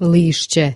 lišće.